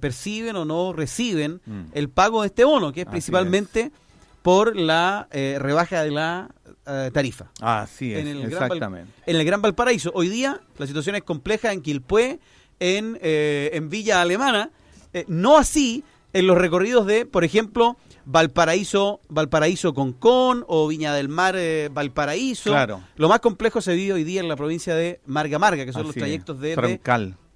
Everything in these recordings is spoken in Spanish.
perciben o no reciben mm. el pago de este bono, que es principalmente por la eh, rebaja de la eh, tarifa. Así es, en el exactamente. en el Gran Valparaíso. Hoy día la situación es compleja en Quilpué, en, eh, en Villa Alemana, no así en los recorridos de, por ejemplo, Valparaíso, Valparaíso Concón o Viña del Mar Valparaíso. Claro. Lo más complejo se vive hoy día en la provincia de Marga Marga, que son los trayectos de, de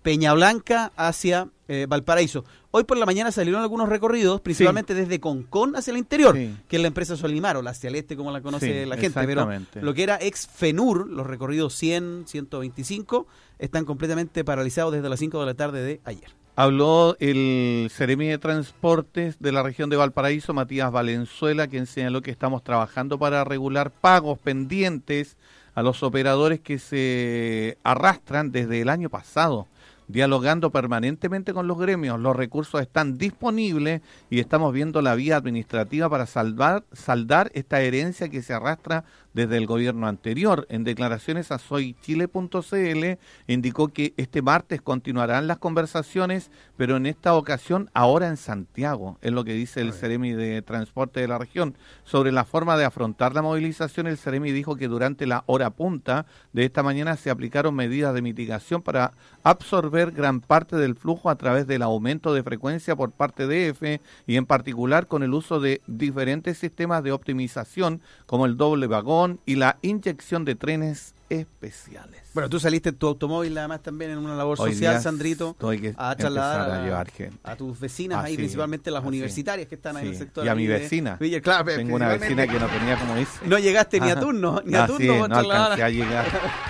Peña Blanca hacia eh, Valparaíso. Hoy por la mañana salieron algunos recorridos, principalmente desde Concón hacia el interior, que es la empresa Solimar, o hacia el este, como la conoce la gente. Pero lo que era ex FENUR, los recorridos 100, 125, están completamente paralizados desde las 5 de la tarde de ayer. Habló el Ceremi de Transportes de la región de Valparaíso, Matías Valenzuela, quien señaló que estamos trabajando para regular pagos pendientes a los operadores que se arrastran desde el año pasado dialogando permanentemente con los gremios. Los recursos están disponibles y estamos viendo la vía administrativa para salvar, saldar esta herencia que se arrastra desde el gobierno anterior. En declaraciones a soychile.cl indicó que este martes continuarán las conversaciones, pero en esta ocasión ahora en Santiago, es lo que dice el Ceremi de Transporte de la región. Sobre la forma de afrontar la movilización, el Ceremi dijo que durante la hora punta de esta mañana se aplicaron medidas de mitigación para absorber gran parte del flujo a través del aumento de frecuencia por parte de EFE y en particular con el uso de diferentes sistemas de optimización como el doble vagón, y la inyección de trenes especiales. Bueno, tú saliste en tu automóvil además también en una labor social, Sandrito, a trasladar a, llevar gente. a tus vecinas ahí, principalmente las universitarias que están ahí en el sector. Y a mi vecina. Tengo una vecina que no tenía como dice. No llegaste ni a turno, ni a turno. no alcancé a llegar,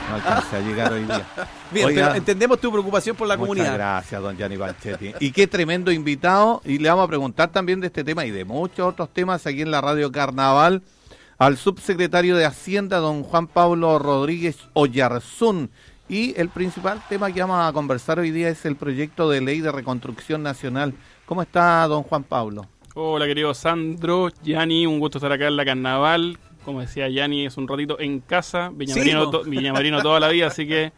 no alcancé a llegar hoy día. Bien, pero entendemos tu preocupación por la comunidad. gracias, don Gianni Banchetti. y qué tremendo invitado, y le vamos a preguntar también de este tema y de muchos otros temas aquí en la Radio Carnaval al subsecretario de Hacienda, don Juan Pablo Rodríguez Oyarzún. Y el principal tema que vamos a conversar hoy día es el proyecto de ley de reconstrucción nacional. ¿Cómo está, don Juan Pablo? Hola, querido Sandro, Yani, un gusto estar acá en la carnaval. Como decía Yani, es un ratito en casa, Viñamarino, toda la vida, así que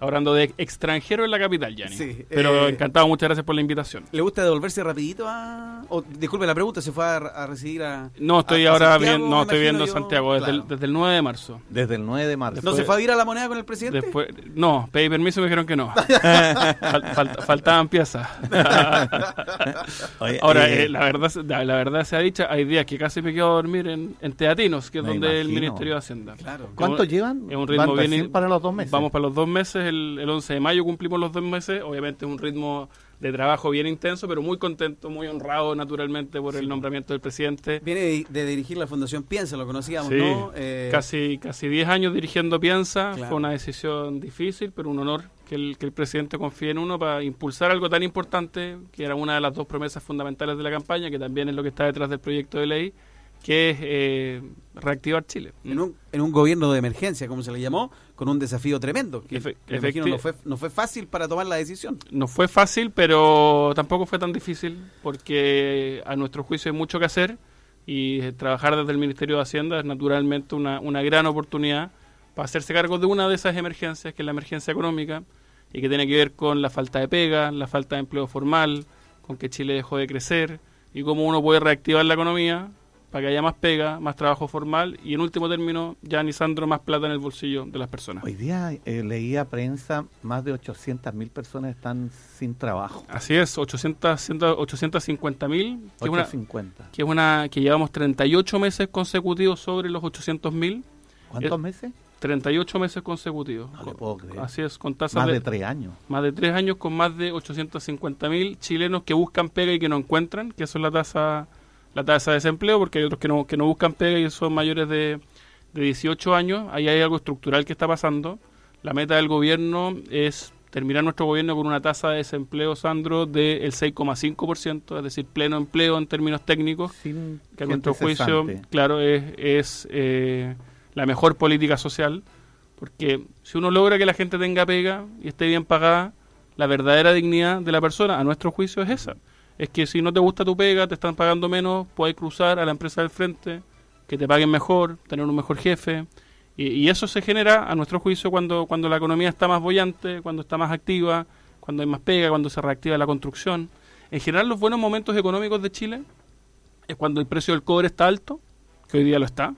Hablando de extranjero en la capital, Yanni. Sí, Pero eh, encantado, muchas gracias por la invitación. ¿Le gusta devolverse rapidito a...? disculpe la pregunta, ¿se fue a, recibir a...? No, estoy ahora bien, no, estoy viendo Santiago desde, el, desde, el, 9 de marzo. Desde el 9 de marzo. ¿No se fue a ir a la moneda con el presidente? Después, no, pedí permiso y me dijeron que no. faltaban piezas. ahora, eh, eh, la, verdad, la, verdad sea dicha, hay días que casi me quedo a dormir en, Teatinos, que es donde el Ministerio de Hacienda. Claro. ¿Cuánto llevan? Es un ritmo bien... para los dos meses? Vamos para los dos meses el, 11 de mayo cumplimos los dos meses, obviamente es un ritmo de trabajo bien intenso, pero muy contento, muy honrado naturalmente por el nombramiento del presidente. Viene de, dirigir la Fundación Piensa, lo conocíamos, ¿no? Eh, casi casi 10 años dirigiendo Piensa, fue una decisión difícil, pero un honor que el, que el presidente confíe en uno para impulsar algo tan importante, que era una de las dos promesas fundamentales de la campaña, que también es lo que está detrás del proyecto de ley, que es eh, reactivar Chile. En un, en un gobierno de emergencia, como se le llamó, con un desafío tremendo. Que no fue, no fue fácil para tomar la decisión. No fue fácil, pero tampoco fue tan difícil, porque a nuestro juicio hay mucho que hacer y trabajar desde el Ministerio de Hacienda es naturalmente una, una gran oportunidad para hacerse cargo de una de esas emergencias, que es la emergencia económica, y que tiene que ver con la falta de pega, la falta de empleo formal, con que Chile dejó de crecer y cómo uno puede reactivar la economía para que haya más pega, más trabajo formal y en último término, ya ni Sandro, más plata en el bolsillo de las personas. Hoy día eh, leía prensa, más de 800 mil personas están sin trabajo. Así es, 800, 850 mil. Que, que es una que llevamos 38 meses consecutivos sobre los 800 mil. ¿Cuántos meses? 38 meses consecutivos. No puedo creer. Así es, con tasas más de, tres años. Más de tres años con más de 850 mil chilenos que buscan pega y que no encuentran, que eso es la tasa la tasa de desempleo, porque hay otros que no, que no buscan pega y son mayores de, de 18 años. Ahí hay algo estructural que está pasando. La meta del gobierno es terminar nuestro gobierno con una tasa de desempleo, Sandro, del 6,5%, es decir, pleno empleo en términos técnicos, que a nuestro juicio, claro, es, es eh, la mejor política social, porque si uno logra que la gente tenga pega y esté bien pagada, la verdadera dignidad de la persona, a nuestro juicio, es esa es que si no te gusta tu pega, te están pagando menos, puedes cruzar a la empresa del frente, que te paguen mejor, tener un mejor jefe. Y, eso se genera, a nuestro juicio, cuando, cuando la economía está más bollante, cuando está más activa, cuando hay más pega, cuando se reactiva la construcción. En general, los buenos momentos económicos de Chile es cuando el precio del cobre está alto, que hoy día lo está,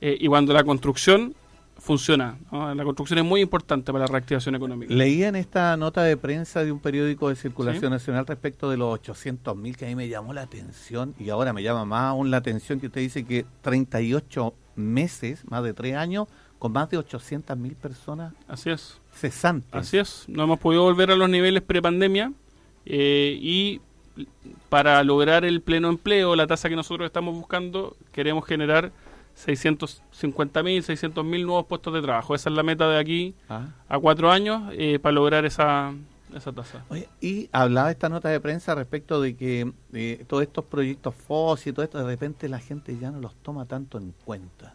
eh, y cuando la construcción funciona. La construcción es muy importante para la reactivación económica. Leía en esta nota de prensa de un periódico de circulación nacional respecto de los 800 mil que a mí me llamó la atención y ahora me llama más aún la atención que usted dice que 38 meses, más de tres años, con más de 800 mil personas. Así es. Cesantes. Así es. No hemos podido volver a los niveles prepandemia eh, y para lograr el pleno empleo, la tasa que nosotros estamos buscando, queremos generar 650 mil, 600 mil nuevos puestos de trabajo. Esa es la meta de aquí ah. a cuatro años eh, para lograr esa, esa tasa. y hablaba esta nota de prensa respecto de que eh, todos estos proyectos FOS y todo esto, de repente la gente ya no los toma tanto en cuenta.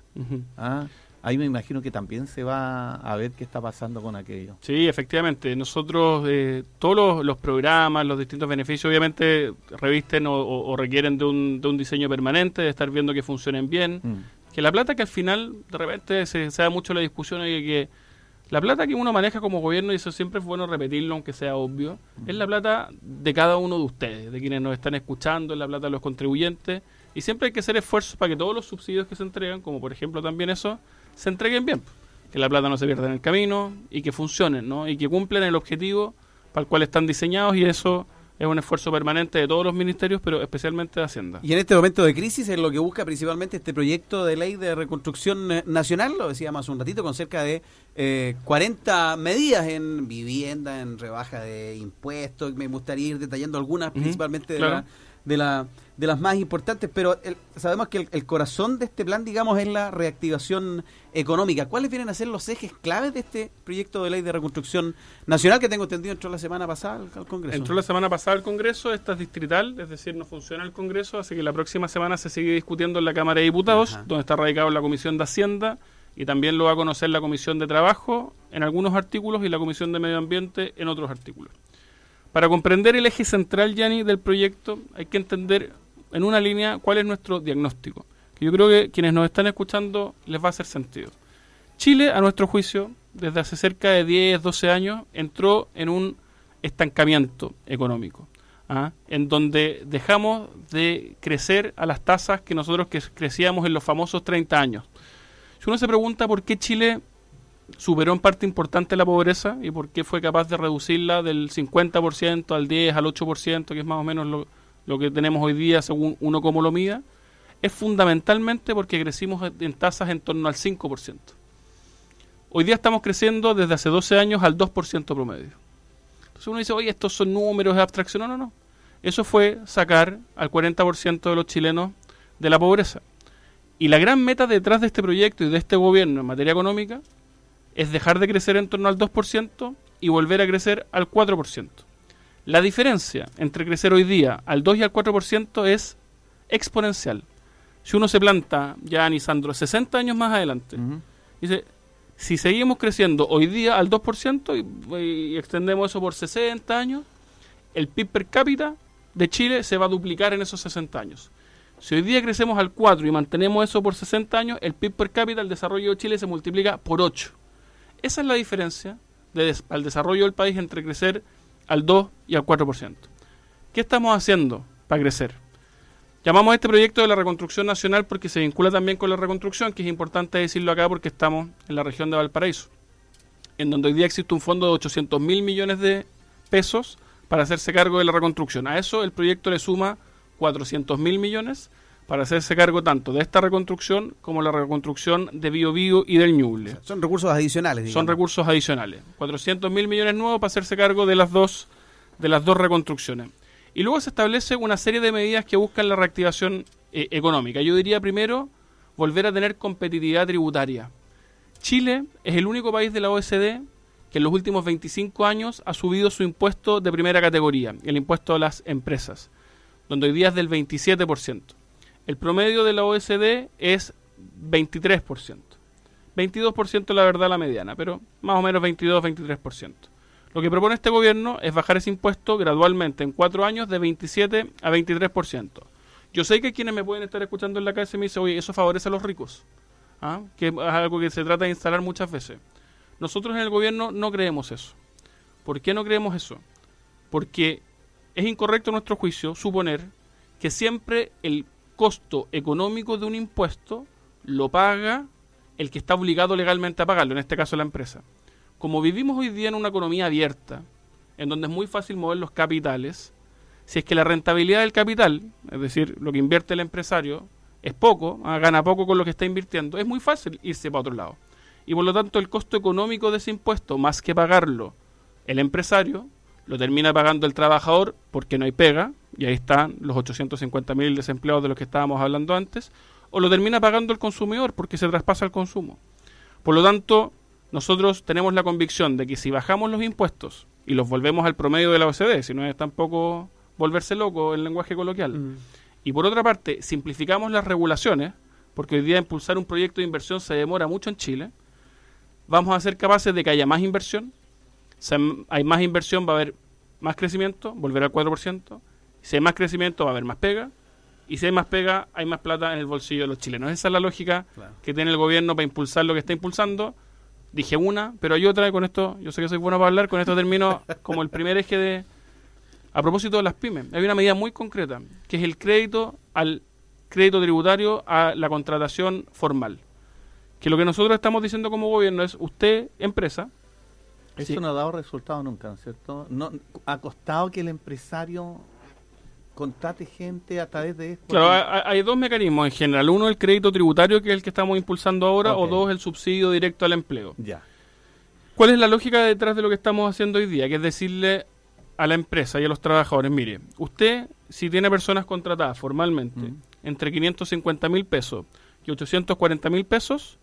¿Ah? Ahí me imagino que también se va a ver qué está pasando con aquello. Sí, efectivamente. Nosotros, eh, todos los, programas, los distintos beneficios, obviamente revisten o, requieren de un, de un, diseño permanente, de estar viendo que funcionen bien. Mm. Que la plata que al final, de repente, se, da mucho la discusión de que la plata que uno maneja como gobierno, y eso siempre es bueno repetirlo, aunque sea obvio, es la plata de cada uno de ustedes, de quienes nos están escuchando, es la plata de los contribuyentes. Y siempre hay que hacer esfuerzos para que todos los subsidios que se entregan, como por ejemplo también eso, se entreguen bien. Que la plata no se pierda en el camino y que funcionen, ¿no? Y que cumplan el objetivo para el cual están diseñados y eso es un esfuerzo permanente de todos los ministerios, pero especialmente de Hacienda. Y en este momento de crisis es lo que busca principalmente este proyecto de ley de reconstrucción eh, nacional, lo decíamos hace un ratito, con cerca de eh, 40 medidas en vivienda, en rebaja de impuestos. Me gustaría ir detallando algunas, principalmente de la de, la, de las más importantes, pero sabemos que el, corazón de este plan, digamos, es la reactivación económica. ¿Cuáles vienen a ser los ejes claves de este proyecto de ley de reconstrucción nacional que tengo entendido entró la semana pasada al, Congreso? Entró la semana pasada al Congreso, esta es distrital, es decir, no funciona el Congreso, así que la próxima semana se sigue discutiendo en la Cámara de Diputados, donde está radicado la Comisión de Hacienda y también lo va a conocer la Comisión de Trabajo en algunos artículos y la Comisión de Medio Ambiente en otros artículos. Para comprender el eje central, Yanni, del proyecto, hay que entender en una línea cuál es nuestro diagnóstico, que yo creo que quienes nos están escuchando les va a hacer sentido. Chile, a nuestro juicio, desde hace cerca de 10, 12 años, entró en un estancamiento económico, ¿ah? en donde dejamos de crecer a las tasas que nosotros crecíamos en los famosos 30 años. Si uno se pregunta por qué Chile superó en parte importante la pobreza y por qué fue capaz de reducirla del 50% al 10, al 8%, que es más o menos lo, que tenemos hoy día según uno como lo mida, es fundamentalmente porque crecimos en tasas en torno al 5%. Hoy día estamos creciendo desde hace 12 años al 2% promedio. Entonces uno dice, oye, estos son números de abstracción. No, no, no. Eso fue sacar al 40% de los chilenos de la pobreza. Y la gran meta detrás de este proyecto y de este gobierno en materia económica es dejar de crecer en torno al 2% y volver a crecer al 4%. La diferencia entre crecer hoy día al 2 y al 4% es exponencial. Si uno se planta, ya Anisandro, 60 años más adelante, dice, si seguimos creciendo hoy día al 2% y, y, extendemos eso por 60 años, el PIB per cápita de Chile se va a duplicar en esos 60 años. Si hoy día crecemos al 4 y mantenemos eso por 60 años, el PIB per cápita, el desarrollo de Chile se multiplica por 8. Esa es la diferencia al desarrollo del país entre crecer al 2 y al 4%. ¿Qué estamos haciendo para crecer? Llamamos a este proyecto de la reconstrucción nacional porque se vincula también con la reconstrucción, que es importante decirlo acá porque estamos en la región de Valparaíso, en donde hoy día existe un fondo de 800 mil millones de pesos para hacerse cargo de la reconstrucción. A eso el proyecto le suma 400 mil millones para hacerse cargo tanto de esta reconstrucción como la reconstrucción de Bio, Bio y del Ñuble. son recursos adicionales. Son recursos adicionales. 400 mil millones nuevos para hacerse cargo de las dos de las dos reconstrucciones. Y luego se establece una serie de medidas que buscan la reactivación eh, económica. Yo diría primero volver a tener competitividad tributaria. Chile es el único país de la OECD que en los últimos 25 años ha subido su impuesto de primera categoría, el impuesto a las empresas, donde hoy día es del 27%. El promedio de la OSD es 23%. 22% la verdad la mediana, pero más o menos 22-23%. Lo que propone este gobierno es bajar ese impuesto gradualmente en cuatro años de 27 a 23%. Yo sé que quienes me pueden estar escuchando en la calle me dicen, oye, eso favorece a los ricos, ¿ah? que es algo que se trata de instalar muchas veces. Nosotros en el gobierno no creemos eso. ¿Por qué no creemos eso? Porque es incorrecto a nuestro juicio suponer que siempre el costo económico de un impuesto lo paga el que está obligado legalmente a pagarlo, en este caso la empresa. Como vivimos hoy día en una economía abierta, en donde es muy fácil mover los capitales, si es que la rentabilidad del capital, es decir, lo que invierte el empresario, es poco, ah, gana poco con lo que está invirtiendo, es muy fácil irse para otro lado. Y por lo tanto el costo económico de ese impuesto, más que pagarlo el empresario, lo termina pagando el trabajador porque no hay pega, y ahí están los 850.000 desempleados de los que estábamos hablando antes, o lo termina pagando el consumidor porque se traspasa el consumo. Por lo tanto, nosotros tenemos la convicción de que si bajamos los impuestos y los volvemos al promedio de la OCDE, si no es tampoco volverse loco el lenguaje coloquial, mm. y por otra parte simplificamos las regulaciones, porque hoy día impulsar un proyecto de inversión se demora mucho en Chile, vamos a ser capaces de que haya más inversión, si hay más inversión va a haber más crecimiento, volver al 4%, si hay más crecimiento va a haber más pega, y si hay más pega, hay más plata en el bolsillo de los chilenos. Esa es la lógica que tiene el gobierno para impulsar lo que está impulsando. Dije una, pero hay otra, y con esto, yo sé que soy bueno para hablar, con esto termino como el primer eje de... A propósito de las pymes, hay una medida muy concreta, que es el crédito al crédito tributario a la contratación formal. Que lo que nosotros estamos diciendo como gobierno es, usted, empresa... Eso no ha dado resultado nunca, ¿cierto? No, ha costado que el empresario contrate gente a través de esto? Claro, hay, dos mecanismos en general. Uno, el crédito tributario, que es el que estamos impulsando ahora, o dos, el subsidio directo al empleo. Ya. ¿Cuál es la lógica detrás de lo que estamos haciendo hoy día? Que es decirle a la empresa y a los trabajadores, mire, usted, si tiene personas contratadas formalmente mm. entre 550 mil pesos y 840 mil pesos,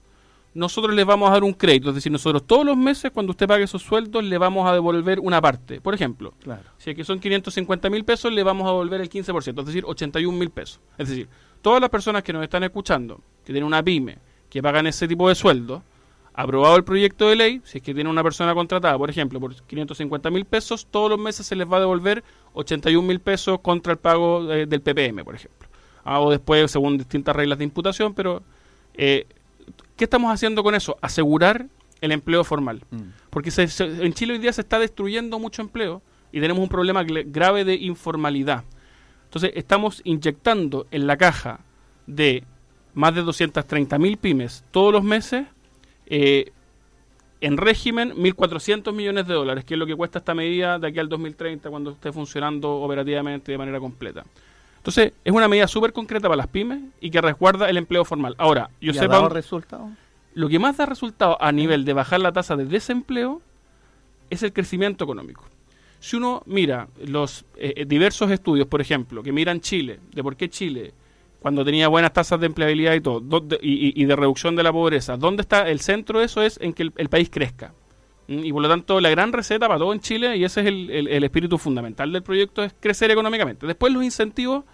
nosotros le vamos a dar un crédito, es decir, nosotros todos los meses cuando usted pague esos sueldos le vamos a devolver una parte. Por ejemplo, claro. si aquí son 550 mil pesos, le vamos a devolver el 15%, es decir, 81 mil pesos. Es decir, todas las personas que nos están escuchando, que tienen una pyme, que pagan ese tipo de sueldo, aprobado el proyecto de ley, si es que tiene una persona contratada, por ejemplo, por 550 mil pesos, todos los meses se les va a devolver 81 mil pesos contra el pago eh, del PPM, por ejemplo. Ah, o después, según distintas reglas de imputación, pero eh, ¿Qué estamos haciendo con eso? Asegurar el empleo formal. Mm. Porque en Chile hoy día se está destruyendo mucho empleo y tenemos un problema grave de informalidad. Entonces estamos inyectando en la caja de más de 230 mil pymes todos los meses eh, en régimen 1.400 millones de dólares, que es lo que cuesta esta medida de aquí al 2030 cuando esté funcionando operativamente de manera completa. Entonces, es una medida súper concreta para las pymes y que resguarda el empleo formal. Ahora, yo sé dado resultado? Lo que más da resultado a nivel de bajar la tasa de desempleo es el crecimiento económico. Si uno mira los eh, eh, diversos estudios, por ejemplo, que miran Chile, de por qué Chile, cuando tenía buenas tasas de empleabilidad y todo, y, de reducción de la pobreza, ¿dónde está el centro de eso? Es en que el, país crezca. Mm, y por lo tanto, la gran receta para todo en Chile, y ese es el espíritu fundamental del proyecto, es crecer económicamente. Después los incentivos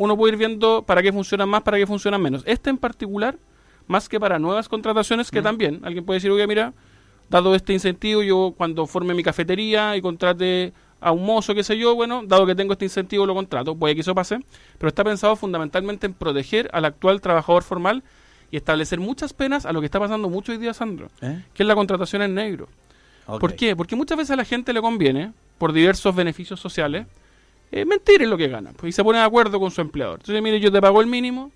uno puede ir viendo para qué funcionan más, para qué funcionan menos. Este en particular, más que para nuevas contrataciones, que también alguien puede decir, oye, mira, dado este incentivo, yo cuando forme mi cafetería y contrate a un mozo, qué sé yo, bueno, dado que tengo este incentivo, lo contrato, puede que eso pase, pero está pensado fundamentalmente en proteger al actual trabajador formal y establecer muchas penas a lo que está pasando mucho hoy día, Sandro, ¿Eh? que es la contratación en negro. ¿Por qué? Porque muchas veces a la gente le conviene, por diversos beneficios sociales, eh, mentir es lo que gana. Pues, y se pone de acuerdo con su empleador. Entonces, mire, yo te pago el mínimo.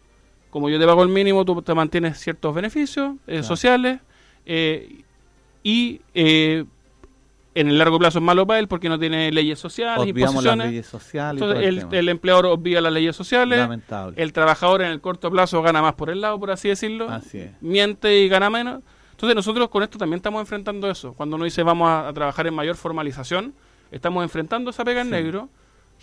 Como yo te pago el mínimo, tú te mantienes ciertos beneficios eh, sociales. Eh, y eh, en el largo plazo es malo para él porque no tiene leyes sociales, imposiciones. Las leyes sociales Entonces, el, empleador obvia las leyes sociales. Lamentable. El trabajador en el corto plazo gana más por el lado, por así decirlo. Así es. Miente y gana menos. Entonces, nosotros con esto también estamos enfrentando eso. Cuando uno dice vamos a, trabajar en mayor formalización, estamos enfrentando esa pega en negro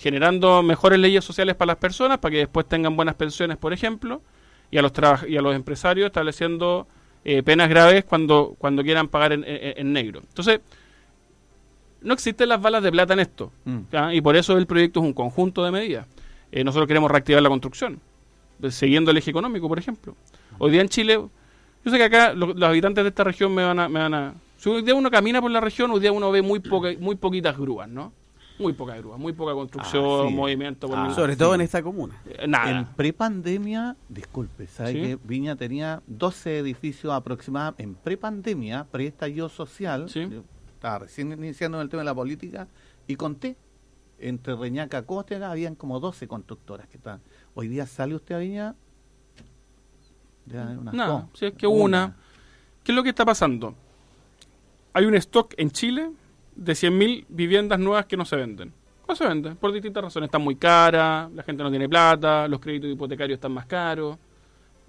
generando mejores leyes sociales para las personas, para que después tengan buenas pensiones, por ejemplo, y a los, y a los empresarios estableciendo eh, penas graves cuando, cuando quieran pagar en, negro. Entonces, no existen las balas de plata en esto, mm. y por eso el proyecto es un conjunto de medidas. Eh, nosotros queremos reactivar la construcción, siguiendo el eje económico, por ejemplo. Hoy día en Chile, yo sé que acá los habitantes de esta región me van a... Me van a si hoy día uno camina por la región, hoy día uno ve muy, poca, muy poquitas grúas, ¿no? Muy poca grúa, muy poca construcción, ah, movimiento. Ah, sobre todo en esta comuna. Eh, nada. En prepandemia, disculpe, ¿sabe que Viña tenía 12 edificios aproximadamente? En prepandemia, pre-estallido social, estaba recién iniciando en el tema de la política, y conté entre Reñaca Costa habían como 12 constructoras que estaban. Hoy día sale usted a Viña. no, si es que una. ¿Qué es lo que está pasando? Hay un stock en Chile de 100.000 viviendas nuevas que no se venden. No se venden, por distintas razones. Están muy caras, la gente no tiene plata, los créditos hipotecarios están más caros.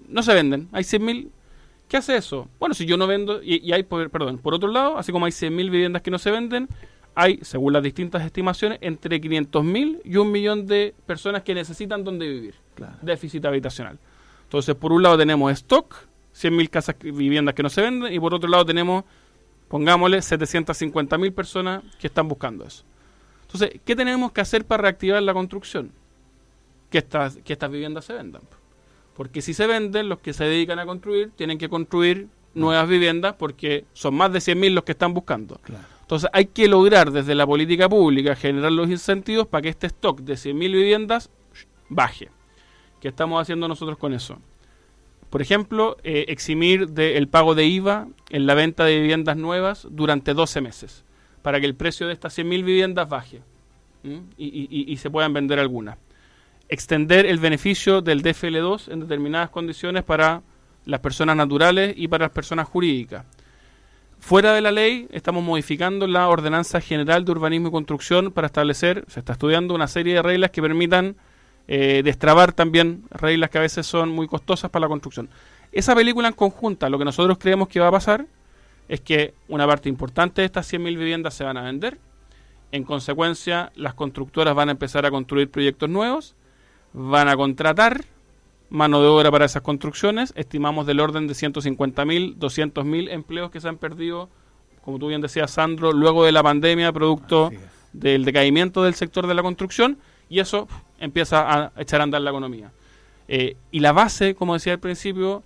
No se venden. Hay 100.000 ¿Qué hace eso? Bueno, si yo no vendo, y, hay, perdón, por otro lado, así como hay 100.000 viviendas que no se venden, hay, según las distintas estimaciones, entre 500.000 y un millón de personas que necesitan donde vivir. Déficit habitacional. Entonces, por un lado tenemos stock, 100.000 casas, viviendas que no se venden, y por otro lado tenemos, pongámosle, 750.000 personas que están buscando eso. Entonces, ¿qué tenemos que hacer para reactivar la construcción? Que estas, que estas viviendas se vendan. Porque si se venden, los que se dedican a construir tienen que construir nuevas viviendas porque son más de 100.000 los que están buscando. Entonces hay que lograr desde la política pública generar los incentivos para que este stock de 100.000 viviendas baje. ¿Qué estamos haciendo nosotros con eso? Por ejemplo, eh, eximir del pago de IVA en la venta de viviendas nuevas durante 12 meses, para que el precio de estas 100.000 viviendas baje y, y se puedan vender algunas extender el beneficio del DFL2 en determinadas condiciones para las personas naturales y para las personas jurídicas. Fuera de la ley, estamos modificando la Ordenanza General de Urbanismo y Construcción para establecer, se está estudiando una serie de reglas que permitan eh, destrabar también reglas que a veces son muy costosas para la construcción. Esa película en conjunta, lo que nosotros creemos que va a pasar es que una parte importante de estas 100.000 viviendas se van a vender. En consecuencia, las constructoras van a empezar a construir proyectos nuevos van a contratar mano de obra para esas construcciones. Estimamos del orden de 150.000, 200.000 empleos que se han perdido, como tú bien decías, Sandro, luego de la pandemia, producto del decaimiento del sector de la construcción, y eso empieza a echar a andar la economía. Eh, y la base, como decía al principio,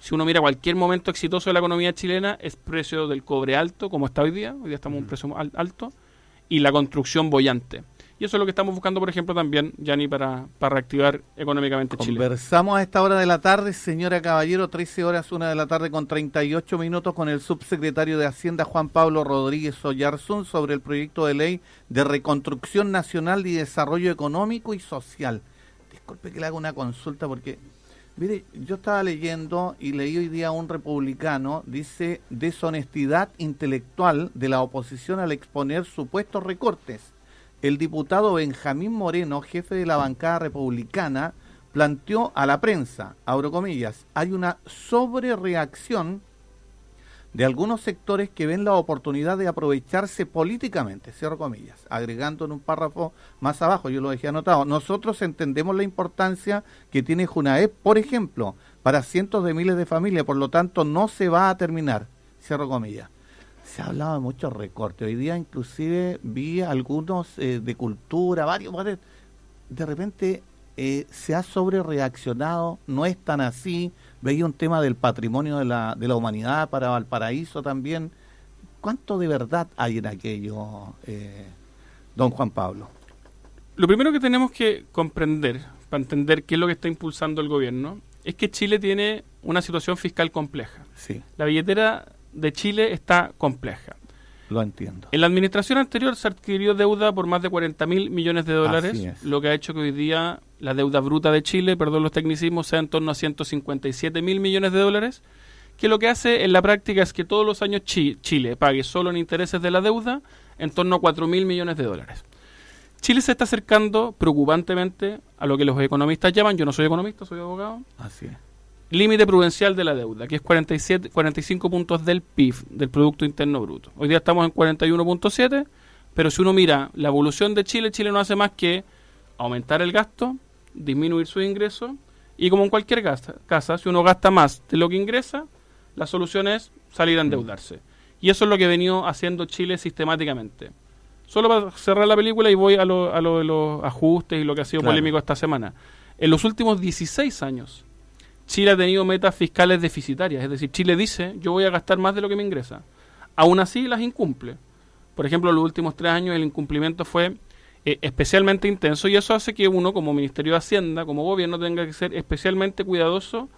si uno mira cualquier momento exitoso de la economía chilena, es precio del cobre alto, como está hoy día, hoy día estamos en un precio alto, y la construcción bollante. Y eso es lo que estamos buscando, por ejemplo, también, Yanni, para, para reactivar económicamente Chile. Conversamos a esta hora de la tarde, señora Caballero, 13 horas, una de la tarde con 38 minutos, con el subsecretario de Hacienda, Juan Pablo Rodríguez Oyarzún, sobre el proyecto de ley de reconstrucción nacional y desarrollo económico y social. Disculpe que le haga una consulta porque Mire, yo estaba leyendo y leí hoy día un republicano, dice deshonestidad intelectual de la oposición al exponer supuestos recortes el diputado Benjamín Moreno, jefe de la bancada republicana, planteó a la prensa, abro comillas, hay una sobrereacción de algunos sectores que ven la oportunidad de aprovecharse políticamente, cierro comillas, agregando en un párrafo más abajo, yo lo dejé anotado, nosotros entendemos la importancia que tiene Junaep, por ejemplo, para cientos de miles de familias, por lo tanto no se va a terminar, cierro comillas se ha hablado de muchos recortes. Hoy día inclusive vi algunos eh, de cultura, varios, de repente eh, se ha sobre reaccionado, no es tan así. Veía un tema del patrimonio de la, de la humanidad para Valparaíso también. ¿Cuánto de verdad hay en aquello, eh, don Juan Pablo? Lo primero que tenemos que comprender, para entender qué es lo que está impulsando el gobierno, es que Chile tiene una situación fiscal compleja. Sí. La billetera de Chile está compleja. Lo entiendo. En la administración anterior se adquirió deuda por más de 40 mil millones de dólares, lo que ha hecho que hoy día la deuda bruta de Chile, perdón los tecnicismos, sea en torno a 157 mil millones de dólares, que lo que hace en la práctica es que todos los años Chile pague solo en intereses de la deuda en torno a 4 mil millones de dólares. Chile se está acercando preocupantemente a lo que los economistas llaman, yo no soy economista, soy abogado, Así es límite prudencial de la deuda, que es 47, 45 puntos del PIB, del Producto Interno Bruto. Hoy día estamos en 41.7, pero si uno mira la evolución de Chile, Chile no hace más que aumentar el gasto, disminuir sus ingresos, y como en cualquier casa, si uno gasta más de lo que ingresa, la solución es salir a endeudarse. Y eso es lo que ha venido haciendo Chile sistemáticamente. Solo para cerrar la película y voy a lo, a lo de los ajustes y lo que ha sido polémico esta semana. En los últimos 16 años, Chile ha tenido metas fiscales deficitarias, es decir, Chile dice yo voy a gastar más de lo que me ingresa. Aún así las incumple. Por ejemplo, en los últimos tres años el incumplimiento fue eh, especialmente intenso y eso hace que uno como Ministerio de Hacienda, como gobierno, tenga que ser especialmente cuidadoso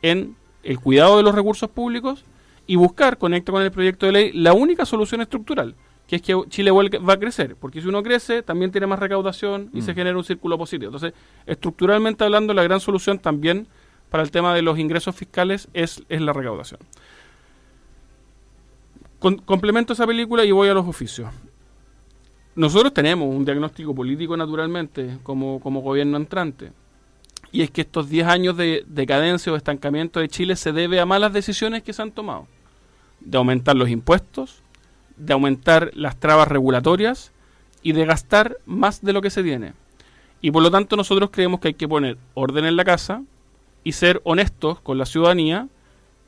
en el cuidado de los recursos públicos y buscar, conecta con el proyecto de ley, la única solución estructural, que es que Chile va a crecer, porque si uno crece, también tiene más recaudación y se mm. genera un círculo positivo. Entonces, estructuralmente hablando, la gran solución también para el tema de los ingresos fiscales es, es la recaudación. complemento esa película y voy a los oficios. Nosotros tenemos un diagnóstico político, naturalmente, como, como gobierno entrante. Y es que estos 10 años de decadencia o estancamiento de Chile se debe a malas decisiones que se han tomado. De aumentar los impuestos, de aumentar las trabas regulatorias y de gastar más de lo que se tiene. Y por lo tanto nosotros creemos que hay que poner orden en la casa y ser honestos con la ciudadanía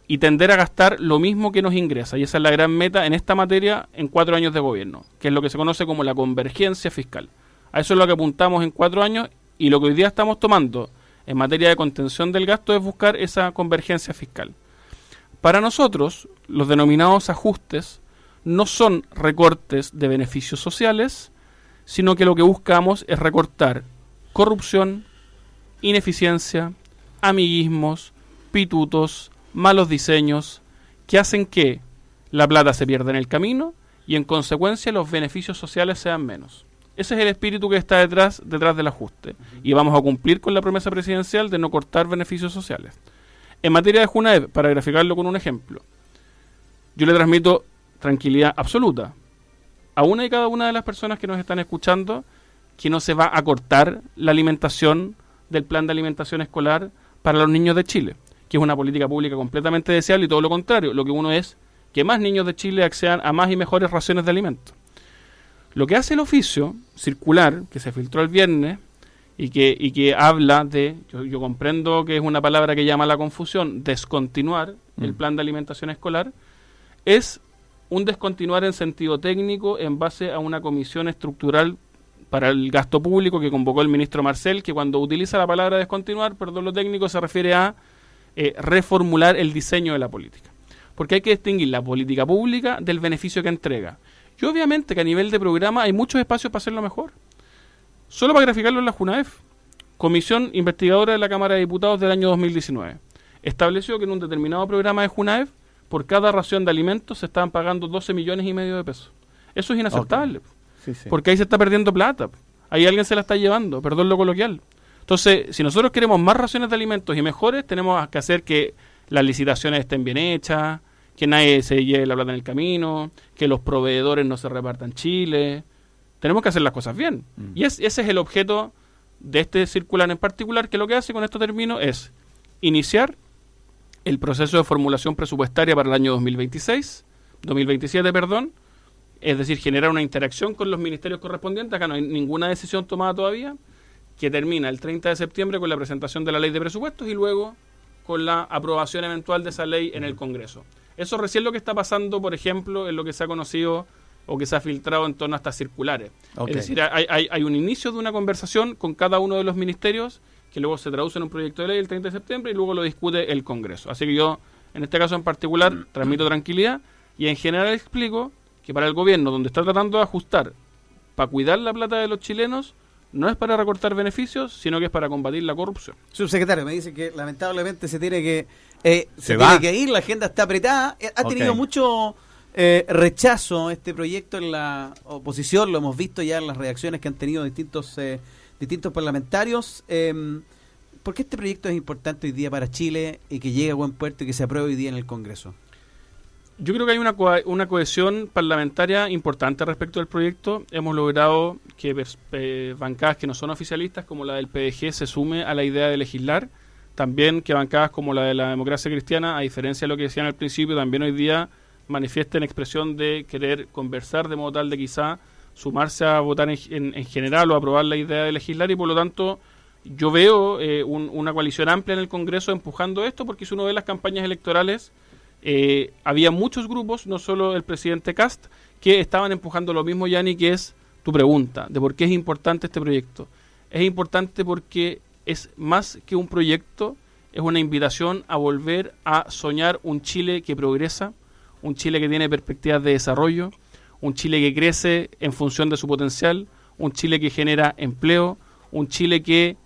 y tender a gastar lo mismo que nos ingresa. Y esa es la gran meta en esta materia en cuatro años de gobierno, que es lo que se conoce como la convergencia fiscal. A eso es lo que apuntamos en cuatro años y lo que hoy día estamos tomando en materia de contención del gasto es buscar esa convergencia fiscal. Para nosotros, los denominados ajustes no son recortes de beneficios sociales, sino que lo que buscamos es recortar corrupción, ineficiencia, amiguismos, pitutos, malos diseños, que hacen que la plata se pierda en el camino y en consecuencia los beneficios sociales sean menos. Ese es el espíritu que está detrás, detrás del ajuste. Y vamos a cumplir con la promesa presidencial de no cortar beneficios sociales. En materia de Junaev, para graficarlo con un ejemplo, yo le transmito tranquilidad absoluta a una y cada una de las personas que nos están escuchando que no se va a cortar la alimentación del plan de alimentación escolar para los niños de Chile, que es una política pública completamente deseable y todo lo contrario. Lo que uno es que más niños de Chile accedan a más y mejores raciones de alimentos. Lo que hace el oficio circular, que se filtró el viernes, y que, y que habla de, yo, comprendo que es una palabra que llama la confusión, descontinuar el mm. plan de alimentación escolar, es un descontinuar en sentido técnico en base a una comisión estructural para el gasto público que convocó el ministro Marcel, que cuando utiliza la palabra descontinuar, perdón lo técnico, se refiere a eh, reformular el diseño de la política. Porque hay que distinguir la política pública del beneficio que entrega. Y obviamente que a nivel de programa hay muchos espacios para hacerlo mejor. Solo para graficarlo en la JUNAEF, Comisión Investigadora de la Cámara de Diputados del año 2019, estableció que en un determinado programa de JUNAEF por cada ración de alimentos se estaban pagando 12 millones y medio de pesos. Eso es inaceptable. Porque ahí se está perdiendo plata. Ahí alguien se la está llevando, perdón lo coloquial. Entonces, si nosotros queremos más raciones de alimentos y mejores, tenemos que hacer que las licitaciones estén bien hechas, que nadie se lleve la plata en el camino, que los proveedores no se repartan Chile. Tenemos que hacer las cosas bien. Mm. Y ese es el objeto de este circular en particular, que lo que hace con esto termino es iniciar el proceso de formulación presupuestaria para el año 2026, 2027, perdón, es decir, generar una interacción con los ministerios correspondientes, acá no hay ninguna decisión tomada todavía, que termina el 30 de septiembre con la presentación de la ley de presupuestos y luego con la aprobación eventual de esa ley en el Congreso. Eso recién lo que está pasando, por ejemplo, en lo que se ha conocido o que se ha filtrado en torno a estas circulares. Es decir, hay, hay, un inicio de una conversación con cada uno de los ministerios que luego se traduce en un proyecto de ley el 30 de septiembre y luego lo discute el Congreso. Así que yo, en este caso en particular, transmito tranquilidad y en general explico que para el gobierno, donde está tratando de ajustar para cuidar la plata de los chilenos, no es para recortar beneficios, sino que es para combatir la corrupción. Subsecretario, me dice que lamentablemente se tiene que eh, se, tiene que ir, la agenda está apretada. Eh, ha tenido mucho eh, rechazo este proyecto en la oposición, lo hemos visto ya en las reacciones que han tenido distintos distintos parlamentarios. Eh, ¿Por qué este proyecto es importante hoy día para Chile y que llegue a buen puerto y que se apruebe hoy día en el Congreso? Yo creo que hay una, una cohesión parlamentaria importante respecto del proyecto. Hemos logrado que eh, bancadas que no son oficialistas, como la del PDG, se sume a la idea de legislar. También que bancadas como la de la democracia cristiana, a diferencia de lo que decían al principio, también hoy día manifiesten expresión de querer conversar de modo tal de quizá sumarse a votar en, en, general o aprobar la idea de legislar y por lo tanto yo veo eh, una coalición amplia en el Congreso empujando esto porque si uno ve las campañas electorales eh, había muchos grupos, no solo el presidente Cast, que estaban empujando lo mismo, Yanni, que es tu pregunta de por qué es importante este proyecto. Es importante porque es más que un proyecto, es una invitación a volver a soñar un Chile que progresa, un Chile que tiene perspectivas de desarrollo, un Chile que crece en función de su potencial, un Chile que genera empleo, un Chile que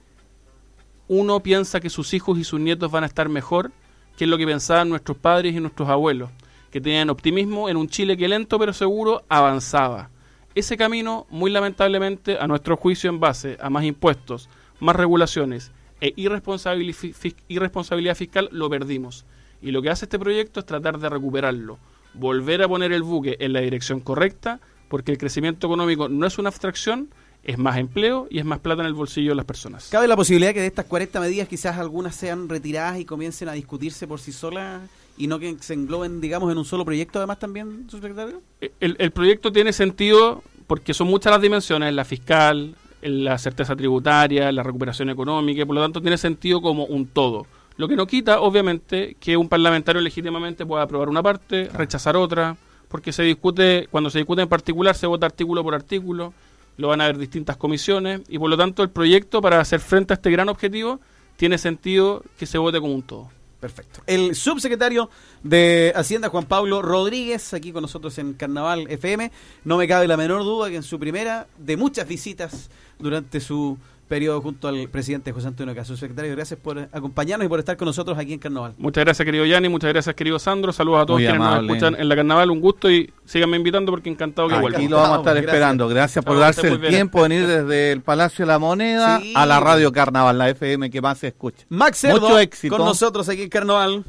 uno piensa que sus hijos y sus nietos van a estar mejor que es lo que pensaban nuestros padres y nuestros abuelos, que tenían optimismo en un Chile que lento pero seguro avanzaba. Ese camino, muy lamentablemente, a nuestro juicio en base a más impuestos, más regulaciones e irresponsabilidad fiscal, lo perdimos. Y lo que hace este proyecto es tratar de recuperarlo, volver a poner el buque en la dirección correcta, porque el crecimiento económico no es una abstracción, es más empleo y es más plata en el bolsillo de las personas. ¿Cabe la posibilidad que de estas 40 medidas quizás algunas sean retiradas y comiencen a discutirse por sí solas y no que se engloben, digamos, en un solo proyecto además también, subsecretario? Eh, el, el proyecto tiene sentido porque son muchas las dimensiones, la fiscal, la certeza tributaria, la recuperación económica, y por lo tanto tiene sentido como un todo. Lo que no quita, obviamente, que un parlamentario legítimamente pueda aprobar una parte, rechazar otra, porque se discute, cuando se discute en particular, se vota artículo por artículo, lo van a ver distintas comisiones y por lo tanto el proyecto para hacer frente a este gran objetivo tiene sentido que se vote como un todo. Perfecto. El subsecretario de Hacienda, Juan Pablo Rodríguez, aquí con nosotros en Carnaval FM. No me cabe la menor duda que en su primera de muchas visitas durante su periodo junto al presidente José Antonio Caso. Secretario, gracias por acompañarnos y por estar con nosotros aquí en Carnaval. Muchas gracias, querido Yanni, muchas gracias, querido Sandro. Saludos a todos quienes nos escuchan en la Carnaval. Un gusto y síganme invitando porque encantado que vuelvan. Aquí lo vamos a estar esperando. Gracias por darse el tiempo de venir desde el Palacio de la Moneda a la Radio Carnaval, la FM que más se escucha. Max Cerdo, Mucho éxito. con nosotros aquí en Carnaval.